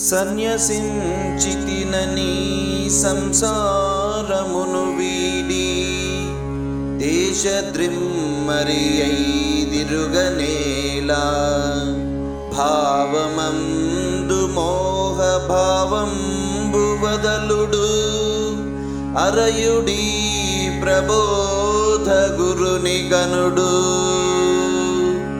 సన్యసించితినని సంసారమును వీడి దేశద్రిమ్మరి అయిదిరుగనేలా భావమందు మోహ భావంబు వదలుడు అరయుడి ప్రబోధ గురుని గనుడు